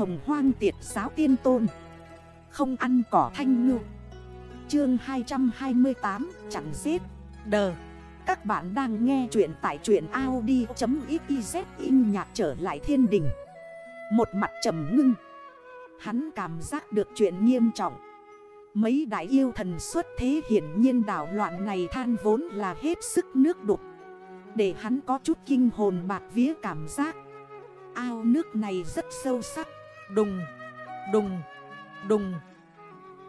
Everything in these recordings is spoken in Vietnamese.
hồng hoang tiệt giáo tiên tôn. Không ăn cỏ thanh ngư. Chương 228 chẳng giết. Đờ. Các bạn đang nghe chuyện tại chuyện Audi.xyz in nhạc trở lại thiên đình. Một mặt trầm ngưng. Hắn cảm giác được chuyện nghiêm trọng. Mấy đại yêu thần xuất thế hiển nhiên đảo loạn này than vốn là hết sức nước đục. Để hắn có chút kinh hồn bạc vía cảm giác. Ao nước này rất sâu sắc. Đùng, đùng, đùng.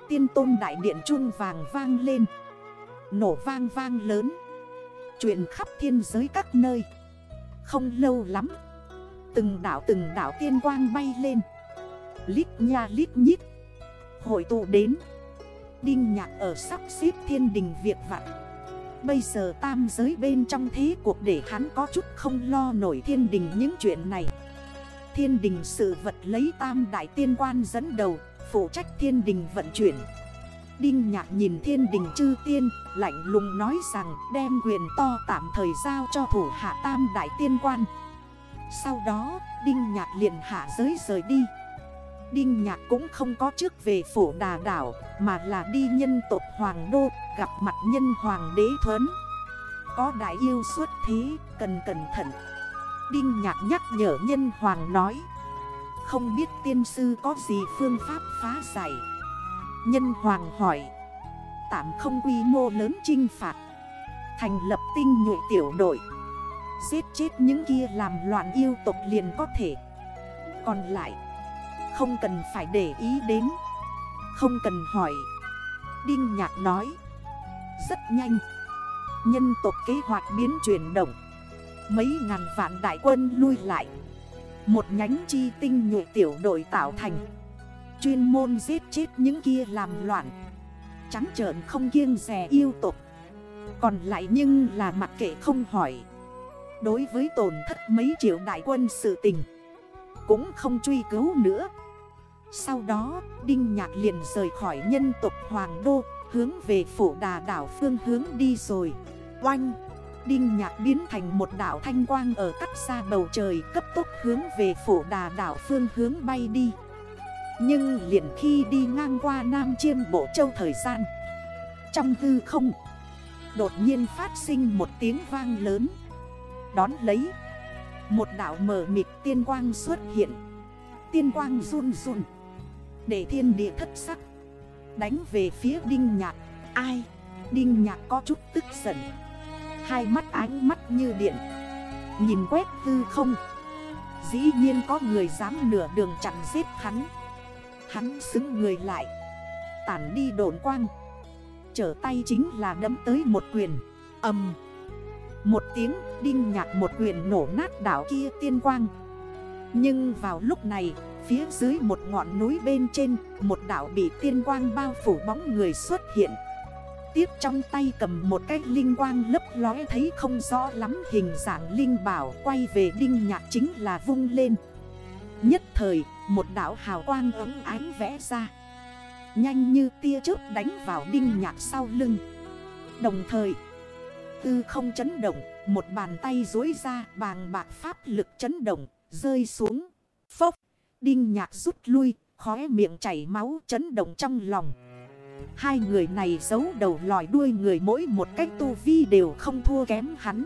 Tiên tôn đại điện chuông vàng vang lên. Nổ vang vang lớn. Chuyện khắp thiên giới các nơi. Không lâu lắm Từng đảo từng đảo tiên quang bay lên. Lít nha lít nhít. Hội tụ đến. Đinh nhạc ở sắp xếp thiên đình việc vặt Bây giờ tam giới bên trong thế cuộc để hắn có chút không lo nổi thiên đình những chuyện này. Thiên đình sự vật lấy tam đại tiên quan dẫn đầu, Phụ trách thiên đình vận chuyển. Đinh nhạc nhìn thiên đình chư tiên, Lạnh lùng nói rằng đem quyền to tạm thời giao cho thủ hạ tam đại tiên quan. Sau đó, Đinh nhạc liền hạ giới rời đi. Đinh Nhạc cũng không có trước về phổ đà đảo, Mà là đi nhân tộc Hoàng Đô, Gặp mặt nhân Hoàng đế thuấn. Có đại yêu xuất thí Cần cẩn thận. Đinh Nhạc nhắc nhở nhân Hoàng nói. Không biết tiên sư có gì phương pháp phá giải. Nhân Hoàng hỏi. Tạm không quy mô lớn trinh phạt. Thành lập tinh nhuệ tiểu đội. Giết chết những kia làm loạn yêu tộc liền có thể. Còn lại, không cần phải để ý đến. Không cần hỏi. Đinh Nhạc nói. Rất nhanh. Nhân tộc kế hoạch biến chuyển động. Mấy ngàn vạn đại quân lui lại. Một nhánh chi tinh nhuệ tiểu đội tạo thành. Chuyên môn giết chết những kia làm loạn. Trắng trợn không kiêng rè yêu tục. Còn lại nhưng là mặc kệ không hỏi. Đối với tổn thất mấy triệu đại quân sự tình Cũng không truy cứu nữa. Sau đó, Đinh Nhạc liền rời khỏi nhân tộc Hoàng Đô, hướng về phủ đà đảo phương hướng đi rồi. Oanh! Đinh Nhạc biến thành một đảo thanh quang ở cắt xa bầu trời cấp tốc hướng về phủ đà đảo phương hướng bay đi. Nhưng liền khi đi ngang qua Nam Chiêm Bộ Châu thời gian. Trong hư không, đột nhiên phát sinh một tiếng vang lớn. Đón lấy, một đảo mờ mịt tiên quang xuất hiện. Tiên quang run run. Để thiên địa thất sắc Đánh về phía Đinh Nhạc Ai Đinh Nhạc có chút tức giận Hai mắt ánh mắt như điện. Nhìn quét hư không. Dĩ nhiên có người dám nửa đường chặn giết hắn. Hắn xứng người lại. Tản đi đồn quang. Trở tay chính là đấm tới một quyền. Âm. Một tiếng đinh nhạc một quyền nổ nát đảo kia tiên quang. Nhưng vào lúc này, Phía dưới một ngọn núi bên trên, Một đảo bị tiên quang bao phủ bóng người xuất hiện. Tiếp trong tay cầm một cái linh quang lấp lóe thấy không rõ lắm hình dạng linh bảo Quay về đinh nhạc chính là vung lên. Nhất thời một đảo hào quang ấm ánh vẽ ra. Nhanh như tia chớp đánh vào đinh nhạc sau lưng. Đồng thời Tư không chấn động Một bàn tay dối ra bàng bạc pháp lực chấn động Rơi xuống. Phốc Đinh nhạc rút lui, khóe miệng chảy máu chấn động trong lòng. Hai người này giấu đầu lòi đuôi người mỗi một cách tu vi đều không thua kém hắn.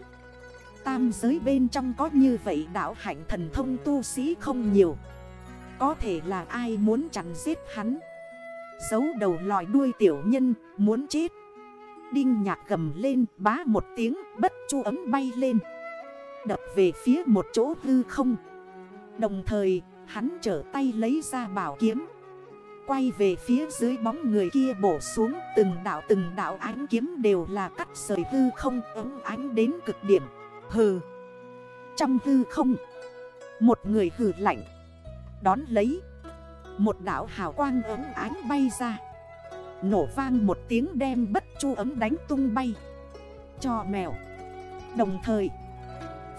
Tam giới bên trong có như vậy đảo hạnh thần thông tu sĩ không nhiều. Có thể là ai muốn chặn giết hắn. Giấu đầu lòi đuôi tiểu nhân, muốn chết. Đinh nhạc gầm lên bá một tiếng bất chu ấm bay lên. Đập về phía một chỗ hư không. Đồng thời Hắn trở tay lấy ra bảo kiếm Quay về phía dưới bóng người kia bổ xuống, Từng đảo từng đảo ánh kiếm đều là cắt sợi hư không, ấm ánh đến cực điểm. Hừ. Trong hư không, Một người hừ lạnh, Đón lấy. Một đảo hào quang ấm ánh bay ra. Nổ vang một tiếng đem bất chu ấm đánh tung bay. Cho mèo. Đồng thời,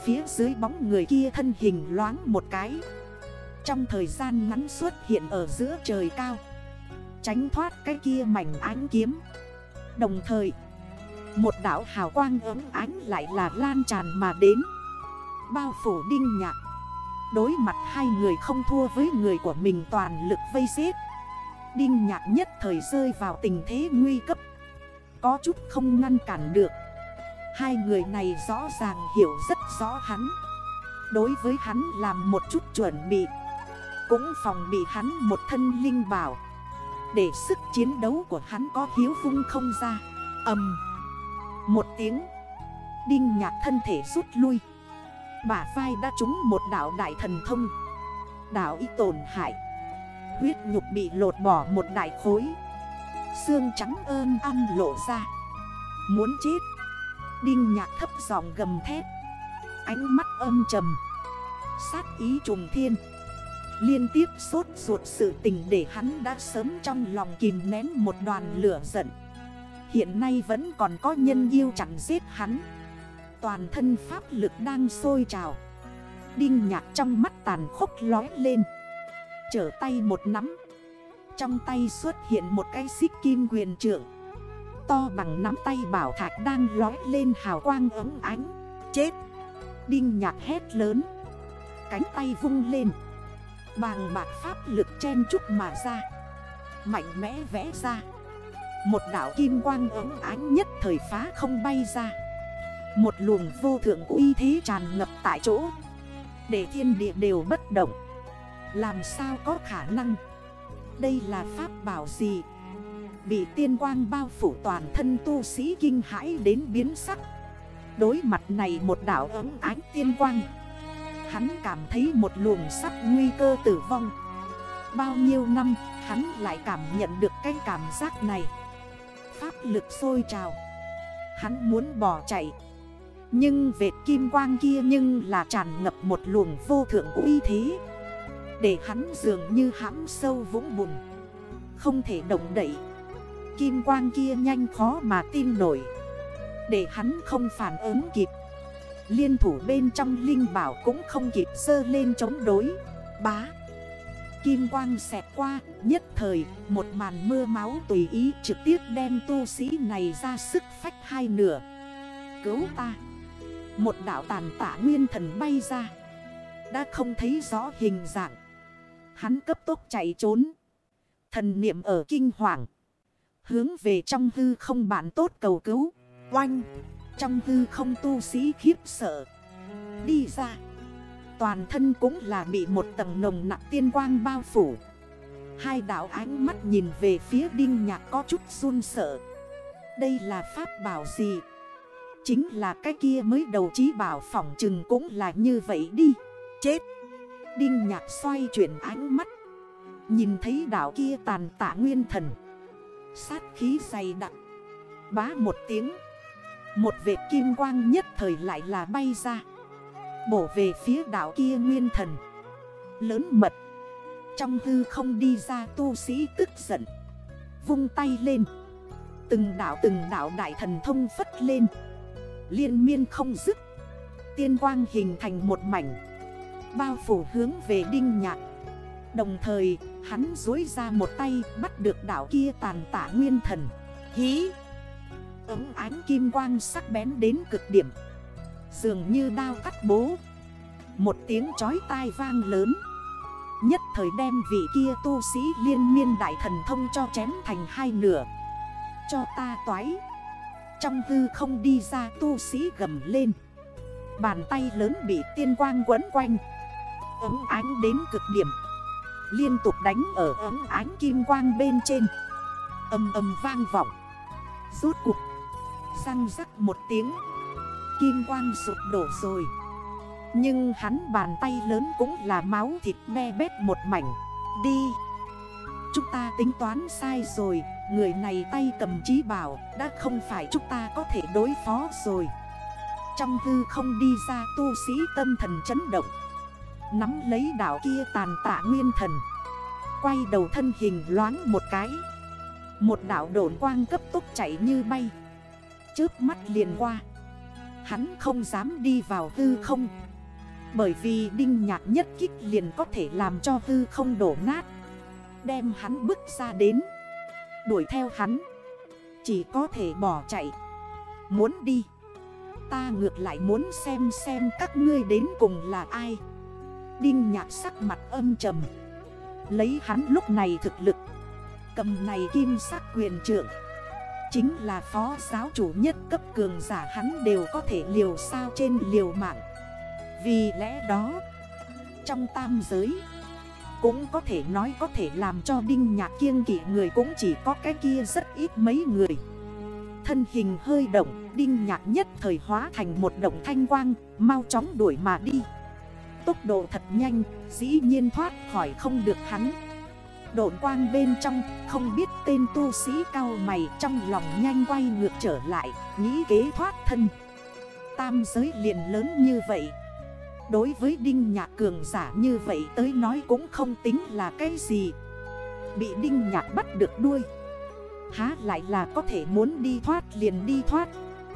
Phía dưới bóng người kia thân hình loáng một cái trong thời gian ngắn xuất hiện ở giữa trời cao, Tránh thoát cái kia mảnh ánh kiếm. Đồng thời, Một đảo hào quang ấm ánh lại là lan tràn mà đến. Bao phủ đinh nhạc, Đối mặt hai người không thua với người của mình toàn lực vây giết. Đinh nhạc nhất thời rơi vào tình thế nguy cấp, Có chút không ngăn cản được. Hai người này rõ ràng hiểu rất rõ hắn. Đối với hắn làm một chút chuẩn bị cũng phòng bị hắn một thân linh bảo. Để sức chiến đấu của hắn có hiếu vung không ra. Âm Một tiếng. Đinh nhạc thân thể rút lui. Bả vai đã trúng một đảo đại thần thông. Đảo y tổn hại. Huyết nhục bị lột bỏ một đại khối. Xương trắng ơn ăn lộ ra. Muốn chết. Đinh nhạc thấp giọng gầm thét. Ánh mắt âm trầm. Sát ý trùng thiên. Liên tiếp sốt ruột sự tình để hắn đã sớm trong lòng kìm nén một đoàn lửa giận. Hiện nay vẫn còn có nhân yêu chẳng giết hắn. Toàn thân pháp lực đang sôi trào. Đinh nhạc trong mắt tàn khốc lói lên. Chở tay một nắm. Trong tay xuất hiện một cái xích kim quyền trượng. To bằng nắm tay bảo thạch đang lói lên hào quang ấm ánh. Chết! Đinh nhạc hét lớn. Cánh tay vung lên. Bàng bạc pháp lực chen chút mà ra. Mạnh mẽ vẽ ra. Một đảo kim quang ấm ánh nhất thời phá không bay ra. Một luồng vô thượng uy thế tràn ngập tại chỗ. Để thiên địa đều bất động. Làm sao có khả năng? Đây là pháp bảo gì? Bị tiên quang bao phủ toàn thân tu sĩ kinh hãi đến biến sắc. Đối mặt này một đảo ấm ánh tiên quang. Hắn cảm thấy một luồng sắc nguy cơ tử vong. Bao nhiêu năm, hắn lại cảm nhận được cái cảm giác này. Pháp lực sôi trào. Hắn muốn bỏ chạy. Nhưng vệt kim quang kia nhưng là tràn ngập một luồng vô thượng uy thế. Để hắn dường như hãm sâu vũng bùn. Không thể động đẩy Kim quang kia nhanh khó mà tin nổi. Để hắn không phản ứng kịp. Liên thủ bên trong linh bảo cũng không kịp sơ lên chống đối. Bá. Kim quang xẹt qua, Nhất thời, một màn mưa máu tùy ý Trực tiếp đem tu sĩ này ra sức phách hai nửa. Cứu ta. Một đảo tàn tả nguyên thần bay ra. Đã không thấy rõ hình dạng. Hắn cấp tốc chạy trốn. Thần niệm ở kinh hoàng. Hướng về trong hư không bản tốt cầu cứu. Oanh trong hư không tu sĩ khiếp sợ. Đi ra. Toàn thân cũng là bị một tầng nồng nặng tiên quang bao phủ. Hai đảo ánh mắt nhìn về phía đinh nhạc có chút run sợ. Đây là pháp bảo gì? Chính là cái kia mới đầu trí bảo phỏng chừng cũng là như vậy đi. Chết. Đinh nhạc xoay chuyển ánh mắt. Nhìn thấy đảo kia tàn tạ nguyên thần. Sát khí dày đặc. Bá một tiếng một vệt kim quang nhất thời lại là bay ra. Bổ về phía đảo kia nguyên thần. Lớn mật. Trong hư không đi ra tu sĩ tức giận. Vung tay lên. Từng đảo từng đảo đại thần thông phất lên. Liên miên không dứt. Tiên quang hình thành một mảnh. Bao phủ hướng về đinh nhạc. Đồng thời, hắn dối ra một tay bắt được đảo kia tàn tả nguyên thần. Hí! Ấm ánh kim quang sắc bén đến cực điểm. Dường như đao cắt bố. Một tiếng chói tai vang lớn. Nhất thời đem vị kia tu sĩ liên miên đại thần thông cho chém thành hai nửa. Cho ta toái. Trong hư không đi ra tu sĩ gầm lên. Bàn tay lớn bị tiên quang quấn quanh. Ấm ánh đến cực điểm. Liên tục đánh ở ấm ánh kim quang bên trên. Âm âm vang vọng. Rốt cuộc. Răng rắc một tiếng. Kim quang sụp đổ rồi. Nhưng hắn bàn tay lớn cũng là máu thịt me bét một mảnh. Đi. Chúng ta tính toán sai rồi. Người này tay cầm trí bảo, Đã không phải chúng ta có thể đối phó rồi. Trong hư không đi ra tu sĩ tâm thần chấn động. Nắm lấy đảo kia tàn tạ nguyên thần. Quay đầu thân hình loáng một cái. Một đảo độn quang cấp tốc chạy như bay chớp mắt liền qua. Hắn không dám đi vào hư không. Bởi vì đinh nhạc nhất kích liền có thể làm cho hư không đổ nát. Đem hắn bước ra đến. Đuổi theo hắn. Chỉ có thể bỏ chạy. Muốn đi. Ta ngược lại muốn xem xem các ngươi đến cùng là ai. Đinh nhạc sắc mặt âm trầm. Lấy hắn lúc này thực lực. Cầm này kim sắc quyền trưởng Chính là phó giáo chủ nhất cấp cường giả hắn đều có thể liều sao trên liều mạng. Vì lẽ đó, Trong tam giới, Cũng có thể nói có thể làm cho đinh nhạc kiêng kỵ người cũng chỉ có cái kia rất ít mấy người. Thân hình hơi động, Đinh nhạc nhất thời hóa thành một động thanh quang, Mau chóng đuổi mà đi. Tốc độ thật nhanh, Dĩ nhiên thoát khỏi không được hắn. Độn quang bên trong, Không biết tên tu sĩ cao mày Trong lòng nhanh quay ngược trở lại, Nghĩ kế thoát thân. Tam giới liền lớn như vậy. Đối với Đinh Nhạc cường giả như vậy tới nói cũng không tính là cái gì. Bị Đinh Nhạc bắt được đuôi. Há lại là có thể muốn đi thoát liền đi thoát.